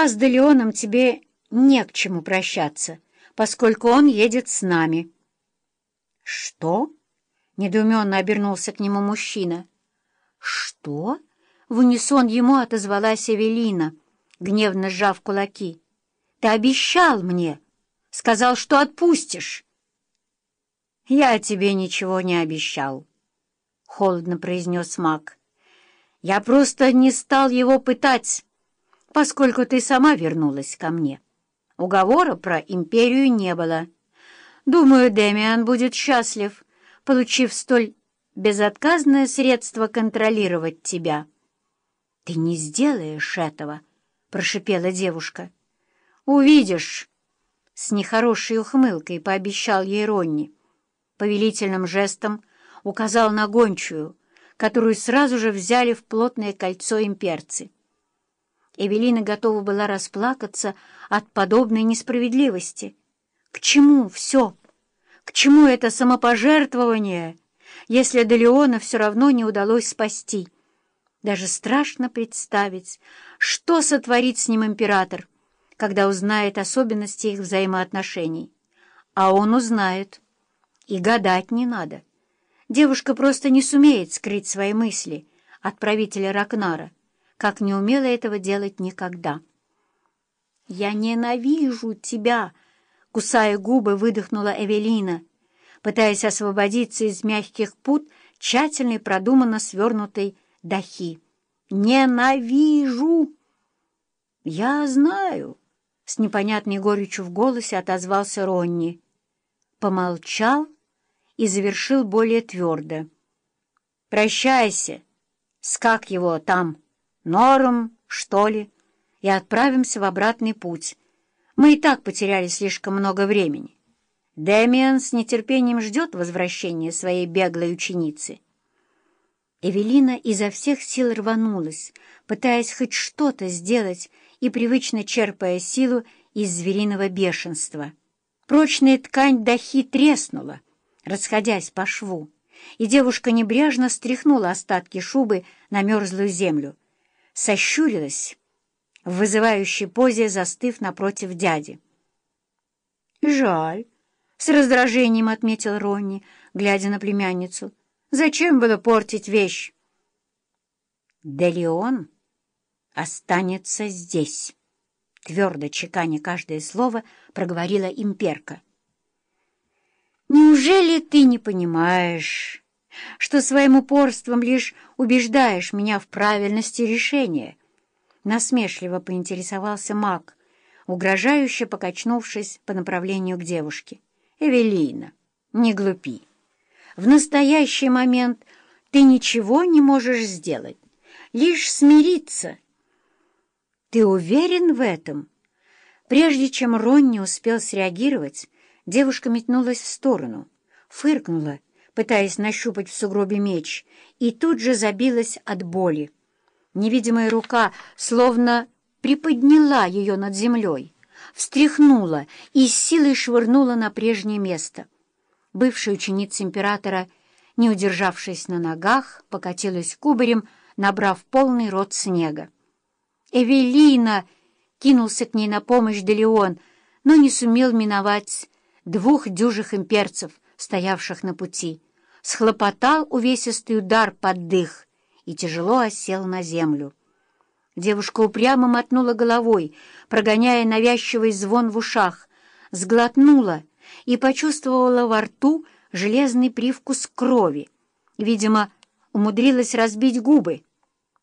А с Делеоном тебе не к чему прощаться, поскольку он едет с нами». «Что?» — недоуменно обернулся к нему мужчина. «Что?» — в унисон ему отозвалась Эвелина, гневно сжав кулаки. «Ты обещал мне! Сказал, что отпустишь!» «Я тебе ничего не обещал», — холодно произнес маг. «Я просто не стал его пытать, поскольку ты сама вернулась ко мне. Уговора про империю не было. Думаю, Демиан будет счастлив, получив столь безотказное средство контролировать тебя». «Ты не сделаешь этого», — прошипела девушка. «Увидишь», — с нехорошей ухмылкой пообещал ей Ронни повелительным жестом указал на гончую, которую сразу же взяли в плотное кольцо имперцы. Эвелина готова была расплакаться от подобной несправедливости. К чему все? К чему это самопожертвование, если Делеона все равно не удалось спасти? Даже страшно представить, что сотворит с ним император, когда узнает особенности их взаимоотношений. А он узнает. И гадать не надо. Девушка просто не сумеет скрыть свои мысли от правителя Ракнара, как не умела этого делать никогда. «Я ненавижу тебя!» — кусая губы, выдохнула Эвелина, пытаясь освободиться из мягких пут тщательно продуманно свернутой дахи. «Ненавижу!» «Я знаю!» — с непонятной горечью в голосе отозвался Ронни. Помолчал и завершил более твердо. «Прощайся, с как его там, Нором, что ли, и отправимся в обратный путь. Мы и так потеряли слишком много времени. Дэмиан с нетерпением ждет возвращения своей беглой ученицы». Эвелина изо всех сил рванулась, пытаясь хоть что-то сделать и привычно черпая силу из звериного бешенства. Прочная ткань дахи треснула, расходясь по шву, и девушка небрежно стряхнула остатки шубы на мерзлую землю, сощурилась в вызывающей позе, застыв напротив дяди. «Жаль», — с раздражением отметил Ронни, глядя на племянницу. «Зачем было портить вещь?» «Да Леон останется здесь», — твердо чеканя каждое слово проговорила имперка. Неужели ты не понимаешь, что своим упорством лишь убеждаешь меня в правильности решения? Насмешливо поинтересовался маг, угрожающе покачнувшись по направлению к девушке. Эвелина, не глупи. В настоящий момент ты ничего не можешь сделать, лишь смириться. Ты уверен в этом? Прежде чем Ронни успел среагировать, Девушка метнулась в сторону, фыркнула, пытаясь нащупать в сугробе меч, и тут же забилась от боли. Невидимая рука словно приподняла ее над землей, встряхнула и с силой швырнула на прежнее место. Бывшая ученица императора, не удержавшись на ногах, покатилась кубарем, набрав полный рот снега. «Эвелина!» — кинулся к ней на помощь Делеон, но не сумел миновать двух дюжих имперцев, стоявших на пути, схлопотал увесистый удар под дых и тяжело осел на землю. Девушка упрямо мотнула головой, прогоняя навязчивый звон в ушах, сглотнула и почувствовала во рту железный привкус крови. Видимо, умудрилась разбить губы,